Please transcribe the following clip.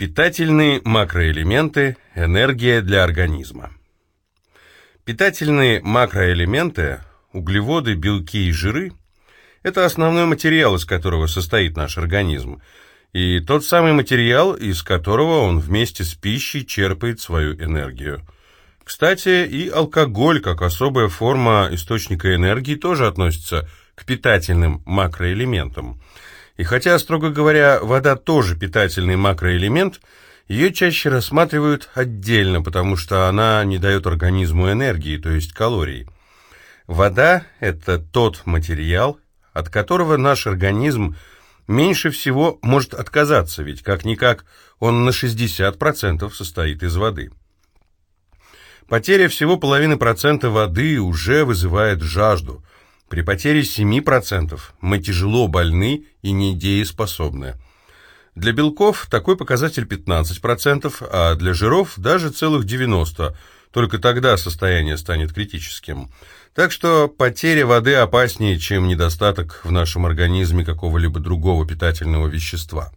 Питательные макроэлементы – энергия для организма. Питательные макроэлементы – углеводы, белки и жиры – это основной материал, из которого состоит наш организм, и тот самый материал, из которого он вместе с пищей черпает свою энергию. Кстати, и алкоголь, как особая форма источника энергии, тоже относится к питательным макроэлементам – и хотя, строго говоря, вода тоже питательный макроэлемент, ее чаще рассматривают отдельно, потому что она не дает организму энергии, то есть калорий. Вода – это тот материал, от которого наш организм меньше всего может отказаться, ведь как-никак он на 60% состоит из воды. Потеря всего половины процента воды уже вызывает жажду – при потере 7% мы тяжело больны и недееспособны. Для белков такой показатель 15%, а для жиров даже целых 90%. Только тогда состояние станет критическим. Так что потеря воды опаснее, чем недостаток в нашем организме какого-либо другого питательного вещества.